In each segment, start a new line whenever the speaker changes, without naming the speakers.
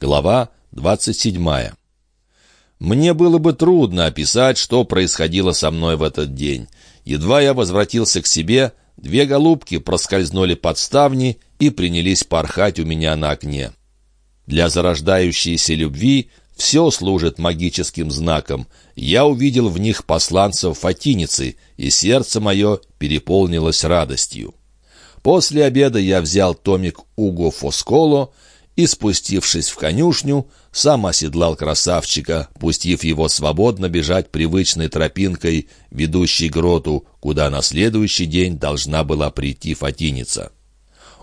Глава 27. Мне было бы трудно описать, что происходило со мной в этот день. Едва я возвратился к себе, две голубки проскользнули под ставни и принялись порхать у меня на окне. Для зарождающейся любви все служит магическим знаком. Я увидел в них посланцев Фатиницы, и сердце мое переполнилось радостью. После обеда я взял томик Уго Фосколо и, спустившись в конюшню, сам оседлал красавчика, пустив его свободно бежать привычной тропинкой, ведущей гроту, куда на следующий день должна была прийти Фатиница.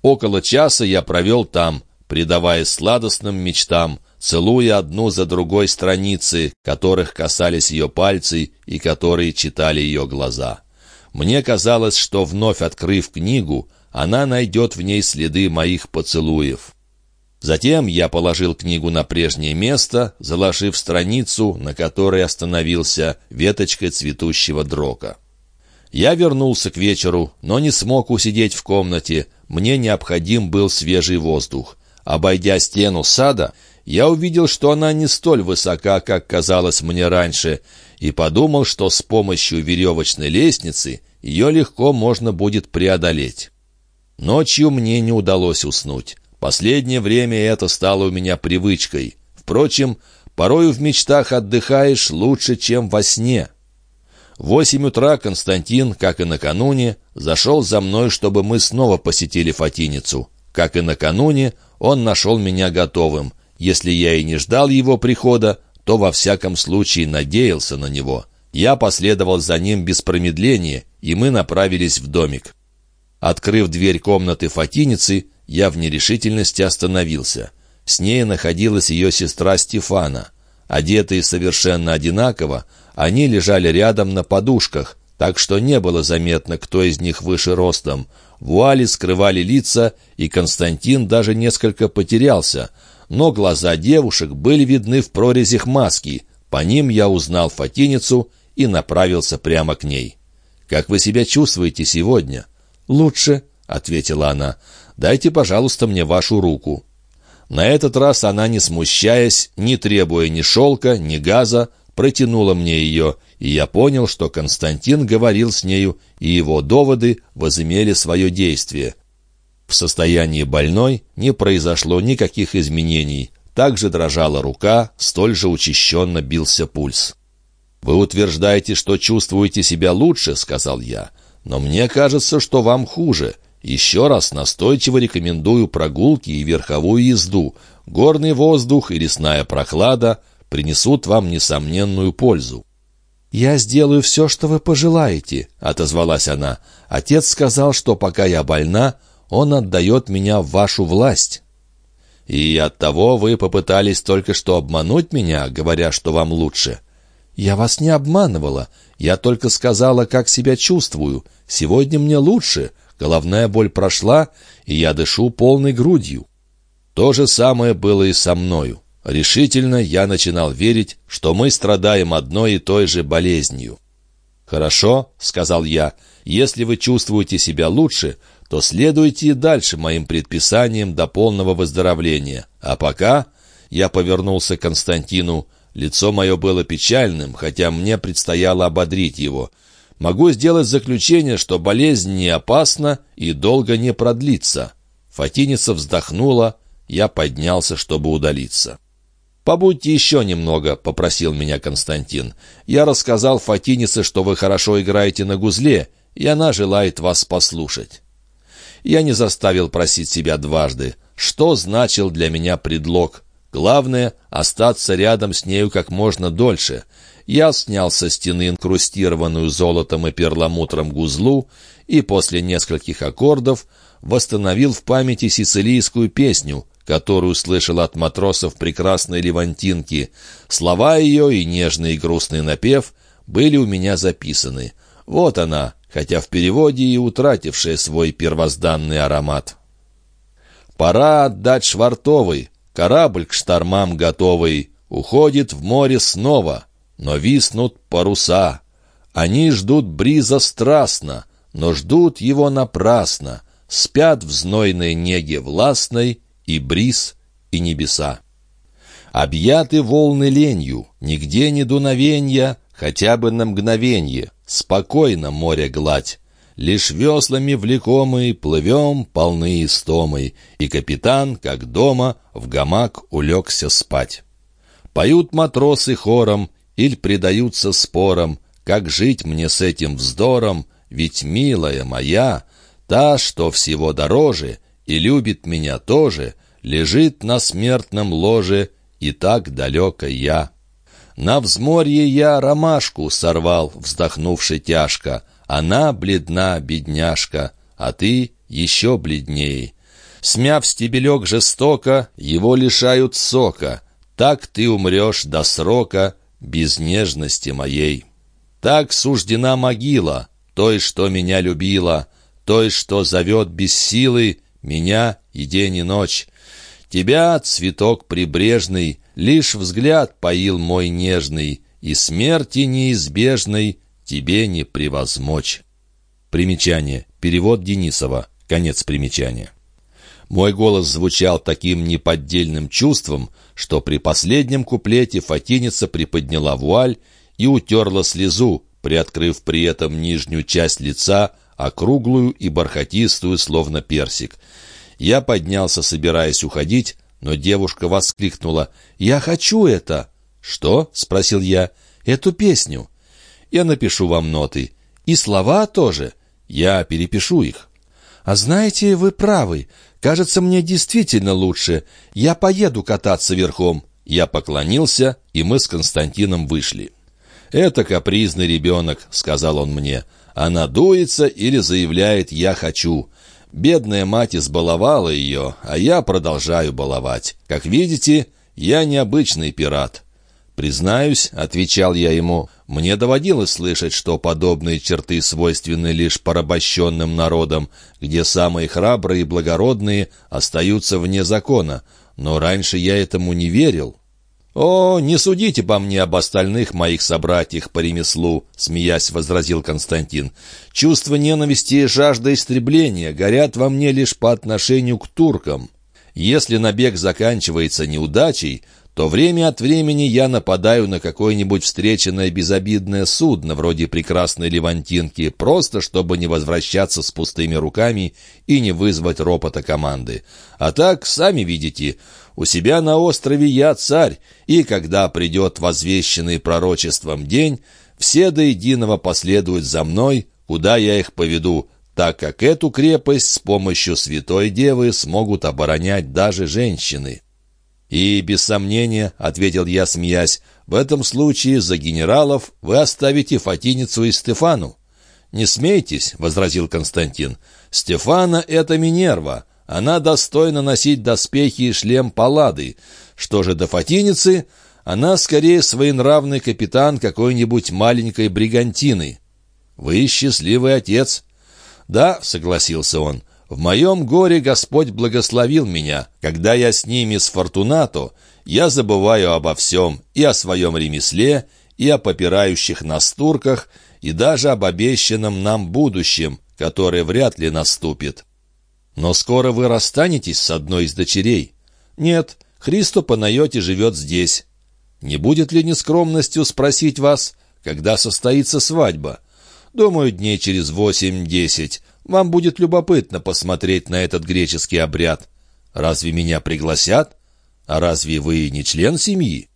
Около часа я провел там, предаваясь сладостным мечтам, целуя одну за другой страницы, которых касались ее пальцы и которые читали ее глаза. Мне казалось, что, вновь открыв книгу, она найдет в ней следы моих поцелуев. Затем я положил книгу на прежнее место, заложив страницу, на которой остановился веточкой цветущего дрока. Я вернулся к вечеру, но не смог усидеть в комнате. Мне необходим был свежий воздух. Обойдя стену сада, я увидел, что она не столь высока, как казалось мне раньше, и подумал, что с помощью веревочной лестницы ее легко можно будет преодолеть. Ночью мне не удалось уснуть. Последнее время это стало у меня привычкой. Впрочем, порою в мечтах отдыхаешь лучше, чем во сне. В восемь утра Константин, как и накануне, зашел за мной, чтобы мы снова посетили Фатиницу. Как и накануне, он нашел меня готовым. Если я и не ждал его прихода, то во всяком случае надеялся на него. Я последовал за ним без промедления, и мы направились в домик. Открыв дверь комнаты Фатиницы, я в нерешительности остановился. С ней находилась ее сестра Стефана. Одетые совершенно одинаково, они лежали рядом на подушках, так что не было заметно, кто из них выше ростом. Вуали скрывали лица, и Константин даже несколько потерялся, но глаза девушек были видны в прорезях маски. По ним я узнал Фатиницу и направился прямо к ней. «Как вы себя чувствуете сегодня?» «Лучше», — ответила она. Дайте, пожалуйста, мне вашу руку». На этот раз она, не смущаясь, не требуя ни шелка, ни газа, протянула мне ее, и я понял, что Константин говорил с нею, и его доводы возымели свое действие. В состоянии больной не произошло никаких изменений. Также дрожала рука, столь же учащенно бился пульс. «Вы утверждаете, что чувствуете себя лучше», — сказал я, — «но мне кажется, что вам хуже. Еще раз настойчиво рекомендую прогулки и верховую езду. Горный воздух и лесная прохлада принесут вам несомненную пользу. «Я сделаю все, что вы пожелаете», — отозвалась она. «Отец сказал, что пока я больна, он отдает меня в вашу власть». «И оттого вы попытались только что обмануть меня, говоря, что вам лучше?» «Я вас не обманывала. Я только сказала, как себя чувствую. Сегодня мне лучше. Головная боль прошла, и я дышу полной грудью. То же самое было и со мною. Решительно я начинал верить, что мы страдаем одной и той же болезнью. «Хорошо», — сказал я, — «если вы чувствуете себя лучше, то следуйте и дальше моим предписаниям до полного выздоровления. А пока...» — я повернулся к Константину. Лицо мое было печальным, хотя мне предстояло ободрить его — Могу сделать заключение, что болезнь не опасна и долго не продлится». Фатиница вздохнула, я поднялся, чтобы удалиться. «Побудьте еще немного», — попросил меня Константин. «Я рассказал Фатинице, что вы хорошо играете на гузле, и она желает вас послушать». Я не заставил просить себя дважды. Что значил для меня предлог? Главное — остаться рядом с нею как можно дольше. Я снял со стены инкрустированную золотом и перламутром гузлу и после нескольких аккордов восстановил в памяти сицилийскую песню, которую слышал от матросов прекрасной Левантинки. Слова ее и нежный и грустный напев были у меня записаны. Вот она, хотя в переводе и утратившая свой первозданный аромат. «Пора отдать швартовый, корабль к штормам готовый, уходит в море снова» но виснут паруса. Они ждут бриза страстно, но ждут его напрасно, спят в знойной неге властной и бриз, и небеса. Объяты волны ленью, нигде не дуновенья, хотя бы на мгновенье, спокойно море гладь. Лишь веслами влекомый плывем полны истомой, и капитан, как дома, в гамак улегся спать. Поют матросы хором, или предаются спорам, как жить мне с этим вздором, ведь, милая моя, та, что всего дороже, и любит меня тоже, лежит на смертном ложе, и так далеко я. На взморье я ромашку сорвал, вздохнувши тяжко, она бледна, бедняжка, а ты еще бледней. Смяв стебелек жестоко, его лишают сока, так ты умрешь до срока, без нежности моей. Так суждена могила, той, что меня любила, той, что зовет без силы меня и день и ночь. Тебя, цветок прибрежный, лишь взгляд поил мой нежный, и смерти неизбежной тебе не превозмочь. Примечание. Перевод Денисова. Конец примечания. Мой голос звучал таким неподдельным чувством, что при последнем куплете фатиница приподняла вуаль и утерла слезу, приоткрыв при этом нижнюю часть лица, округлую и бархатистую, словно персик. Я поднялся, собираясь уходить, но девушка воскликнула «Я хочу это!» «Что?» — спросил я. «Эту песню». «Я напишу вам ноты. И слова тоже. Я перепишу их». «А знаете, вы правы. Кажется, мне действительно лучше. Я поеду кататься верхом». Я поклонился, и мы с Константином вышли. «Это капризный ребенок», — сказал он мне. «Она дуется или заявляет «я хочу». Бедная мать избаловала ее, а я продолжаю баловать. Как видите, я необычный пират». «Признаюсь», — отвечал я ему, — «мне доводилось слышать, что подобные черты свойственны лишь порабощенным народам, где самые храбрые и благородные остаются вне закона, но раньше я этому не верил». «О, не судите по мне об остальных моих собратьях по ремеслу», — смеясь возразил Константин. «Чувство ненависти и жажда истребления горят во мне лишь по отношению к туркам. Если набег заканчивается неудачей, то время от времени я нападаю на какое-нибудь встреченное безобидное судно, вроде прекрасной Левантинки, просто чтобы не возвращаться с пустыми руками и не вызвать ропота команды. А так, сами видите, у себя на острове я царь, и когда придет возвещенный пророчеством день, все до единого последуют за мной, куда я их поведу, так как эту крепость с помощью Святой Девы смогут оборонять даже женщины». «И, без сомнения, — ответил я, смеясь, — в этом случае за генералов вы оставите Фатиницу и Стефану». «Не смейтесь», — возразил Константин. «Стефана — это Минерва. Она достойна носить доспехи и шлем паллады. Что же до Фатиницы, она скорее своенравный капитан какой-нибудь маленькой бригантины». «Вы счастливый отец». «Да», — согласился он, — в моем горе Господь благословил меня. Когда я с ними с Фортунато, я забываю обо всем, и о своем ремесле, и о попирающих нас турках, и даже об обещанном нам будущем, которое вряд ли наступит. Но скоро вы расстанетесь с одной из дочерей. Нет, Христо Панайоти живет здесь. Не будет ли нескромностью спросить вас, когда состоится свадьба? Думаю, дней через восемь-десять. Вам будет любопытно посмотреть на этот греческий обряд. Разве меня пригласят? А разве вы не член семьи?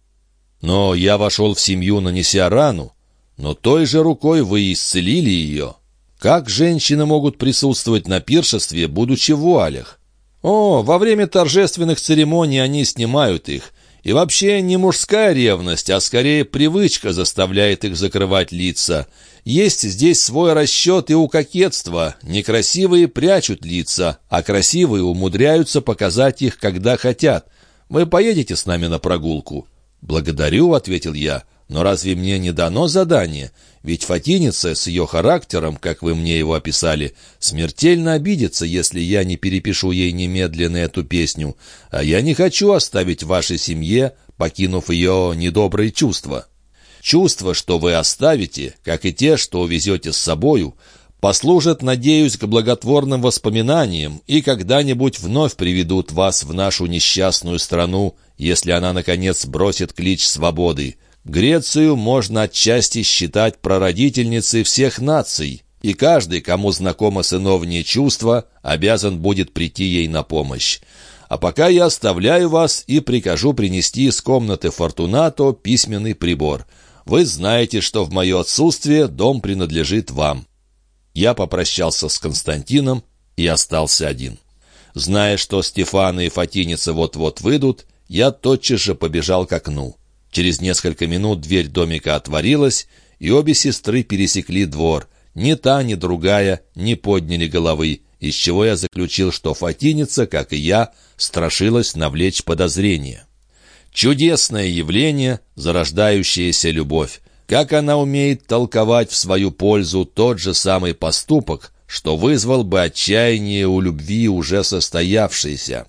Но я вошел в семью, нанеся рану, но той же рукой вы исцелили ее. Как женщины могут присутствовать на пиршестве, будучи в вуалях? О, во время торжественных церемоний они снимают их, и вообще не мужская ревность, а скорее привычка заставляет их закрывать лица. Есть здесь свой расчет и у кокетства. Некрасивые прячут лица, а красивые умудряются показать их, когда хотят. Вы поедете с нами на прогулку?» «Благодарю», — ответил я. «Но разве мне не дано задание? Ведь Фатиница с ее характером, как вы мне его описали, смертельно обидится, если я не перепишу ей немедленно эту песню, а я не хочу оставить вашей семье, покинув ее недобрые чувства. Чувства, что вы оставите, как и те, что увезете с собою, послужат, надеюсь, к благотворным воспоминаниям и когда-нибудь вновь приведут вас в нашу несчастную страну если она, наконец, бросит клич свободы. Грецию можно отчасти считать прародительницей всех наций, и каждый, кому знакомо сыновнее чувство, обязан будет прийти ей на помощь. А пока я оставляю вас и прикажу принести из комнаты Фортунато письменный прибор. Вы знаете, что в мое отсутствие дом принадлежит вам». Я попрощался с Константином и остался один. Зная, что Стефана и Фатиница вот-вот выйдут, я тотчас же побежал к окну. Через несколько минут дверь домика отворилась, и обе сестры пересекли двор. Ни та, ни другая не подняли головы, из чего я заключил, что Фатиница, как и я, страшилась навлечь подозрения. Чудесное явление, зарождающаяся любовь. Как она умеет толковать в свою пользу тот же самый поступок, что вызвал бы отчаяние у любви уже состоявшейся.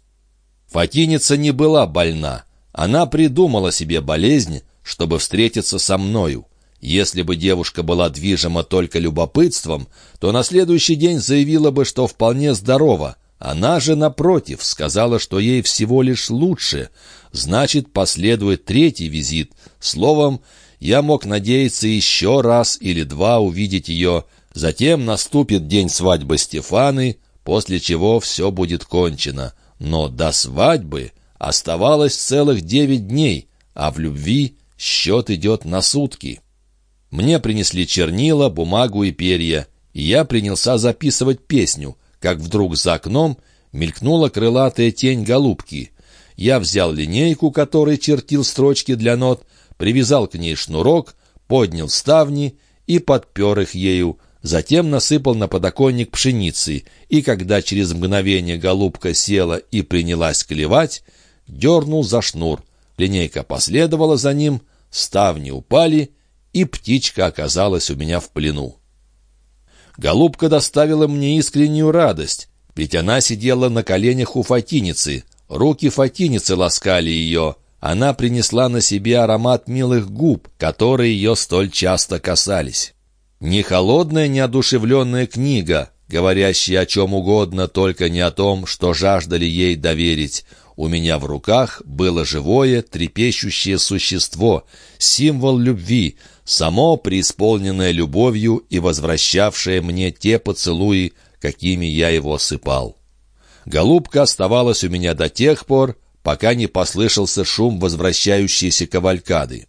Фатиница не была больна. Она придумала себе болезнь, чтобы встретиться со мною. Если бы девушка была движима только любопытством, то на следующий день заявила бы, что вполне здорова. Она же, напротив, сказала, что ей всего лишь лучше. Значит, последует третий визит. Словом, я мог надеяться еще раз или два увидеть ее. Затем наступит день свадьбы Стефаны, после чего все будет кончено. Но до свадьбы оставалось целых девять дней, а в любви счет идет на сутки. Мне принесли чернила, бумагу и перья, и я принялся записывать песню, как вдруг за окном мелькнула крылатая тень голубки. Я взял линейку, которой чертил строчки для нот, привязал к ней шнурок, поднял ставни и подпер их ею, затем насыпал на подоконник пшеницы, и когда через мгновение голубка села и принялась клевать, дернул за шнур. Линейка последовала за ним, ставни упали, и птичка оказалась у меня в плену. Голубка доставила мне искреннюю радость, ведь она сидела на коленях у фатиницы, руки фатиницы ласкали ее, она принесла на себе аромат милых губ, которые ее столь часто касались. Не холодная, неодушевленная книга, говорящая о чем угодно, только не о том, что жаждали ей доверить. У меня в руках было живое, трепещущее существо, символ любви, само преисполненное любовью и возвращавшее мне те поцелуи, какими я его осыпал. Голубка оставалась у меня до тех пор, пока не послышался шум возвращающейся кавалькады.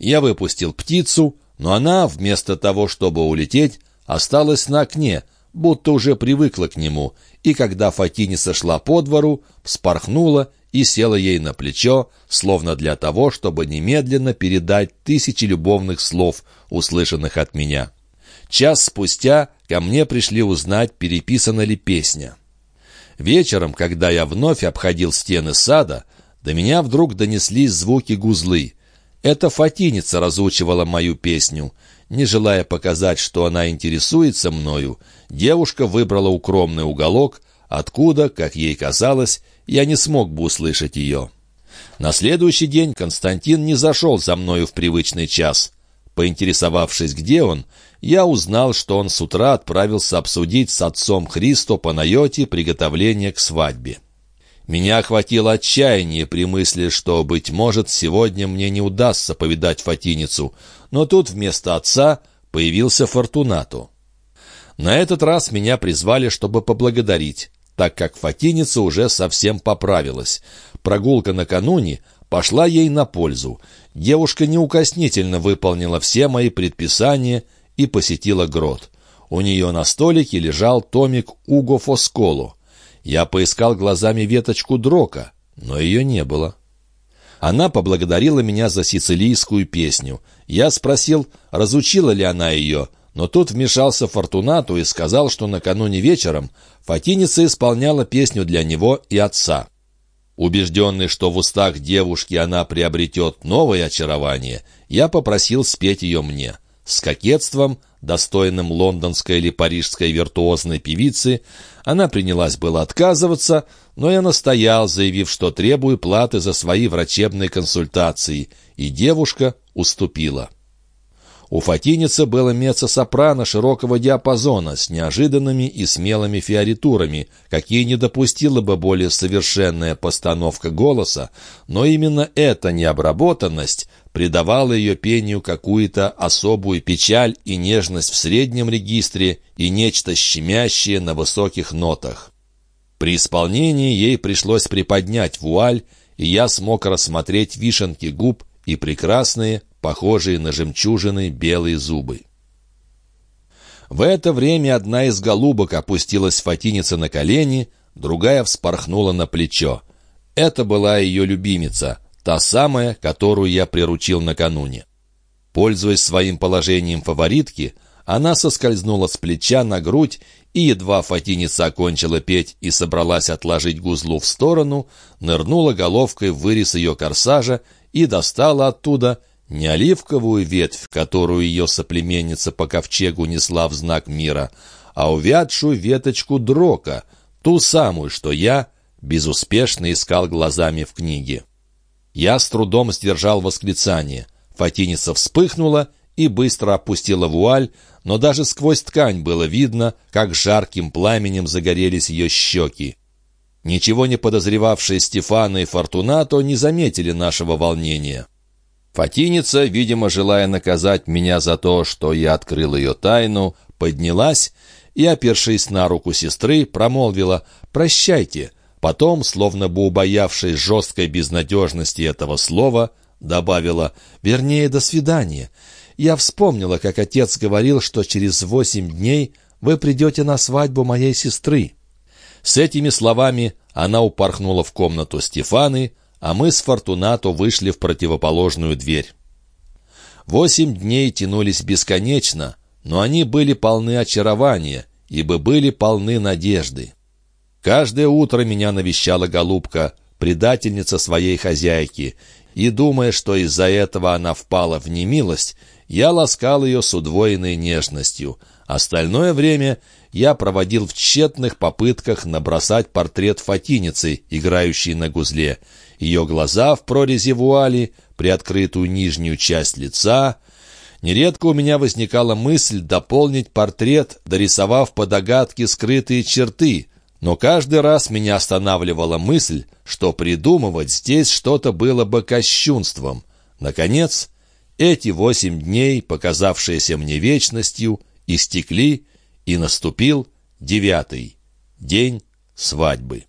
Я выпустил птицу, но она, вместо того, чтобы улететь, осталась на окне, будто уже привыкла к нему, и когда Фатини сошла по двору, вспорхнула и села ей на плечо, словно для того, чтобы немедленно передать тысячи любовных слов, услышанных от меня. Час спустя ко мне пришли узнать, переписана ли песня. Вечером, когда я вновь обходил стены сада, до меня вдруг донеслись звуки гузлы. Эта фатиница разучивала мою песню. Не желая показать, что она интересуется мною, девушка выбрала укромный уголок, откуда, как ей казалось, я не смог бы услышать ее. На следующий день Константин не зашел за мною в привычный час. Поинтересовавшись, где он, я узнал, что он с утра отправился обсудить с отцом Христо Панайоти приготовление к свадьбе. Меня охватило отчаяние при мысли, что, быть может, сегодня мне не удастся повидать Фатиницу, но тут вместо отца появился Фортунату. На этот раз меня призвали, чтобы поблагодарить так как Фатиница уже совсем поправилась. Прогулка накануне пошла ей на пользу. Девушка неукоснительно выполнила все мои предписания и посетила грот. У нее на столике лежал томик Уго Фосколо. Я поискал глазами веточку дрока, но ее не было. Она поблагодарила меня за сицилийскую песню. Я спросил, разучила ли она ее, но тут вмешался Фортунату и сказал, что накануне вечером Фатиница исполняла песню для него и отца. Убежденный, что в устах девушки она приобретет новое очарование, я попросил спеть ее мне. С кокетством, достойным лондонской или парижской виртуозной певицы, она принялась было отказываться, но я настоял, заявив, что требую платы за свои врачебные консультации, и девушка уступила. У Фатиница было меццо-сопрано широкого диапазона с неожиданными и смелыми фиоритурами, какие не допустила бы более совершенная постановка голоса, но именно эта необработанность придавала ее пению какую-то особую печаль и нежность в среднем регистре и нечто щемящее на высоких нотах. При исполнении ей пришлось приподнять вуаль, и я смог рассмотреть вишенки губ и прекрасные, похожие на жемчужины белые зубы. В это время одна из голубок опустилась Фатиница на колени, другая вспорхнула на плечо. Это была ее любимица, та самая, которую я приручил накануне. Пользуясь своим положением фаворитки, она соскользнула с плеча на грудь, и едва Фатиница окончила петь и собралась отложить гузлу в сторону, нырнула головкой в вырез ее корсажа и достала оттуда не оливковую ветвь, которую ее соплеменница по ковчегу несла в знак мира, а увядшую веточку дрока, ту самую, что я безуспешно искал глазами в книге. Я с трудом сдержал восклицание. Фатиница вспыхнула и быстро опустила вуаль, но даже сквозь ткань было видно, как жарким пламенем загорелись ее щеки. Ничего не подозревавшие Стефана и Фортунато не заметили нашего волнения. Фатиница, видимо, желая наказать меня за то, что я открыл ее тайну, поднялась и, опершись на руку сестры, промолвила «Прощайте». Потом, словно бы убоявшись жесткой безнадежности этого слова, добавила «Вернее, до свидания». Я вспомнила, как отец говорил, что через восемь дней вы придете на свадьбу моей сестры. С этими словами она упорхнула в комнату Стефаны, а мы с Фортунато вышли в противоположную дверь. Восемь дней тянулись бесконечно, но они были полны очарования, ибо были полны надежды. Каждое утро меня навещала голубка, предательница своей хозяйки, и, думая, что из-за этого она впала в немилость, я ласкал ее с удвоенной нежностью. Остальное время я проводил в тщетных попытках набросать портрет Фатиницы, играющей на гузле, ее глаза в прорези вуали, приоткрытую нижнюю часть лица. Нередко у меня возникала мысль дополнить портрет, дорисовав по догадке скрытые черты, но каждый раз меня останавливала мысль, что придумывать здесь что-то было бы кощунством. Наконец, эти восемь дней, показавшиеся мне вечностью, истекли, и наступил девятый день свадьбы.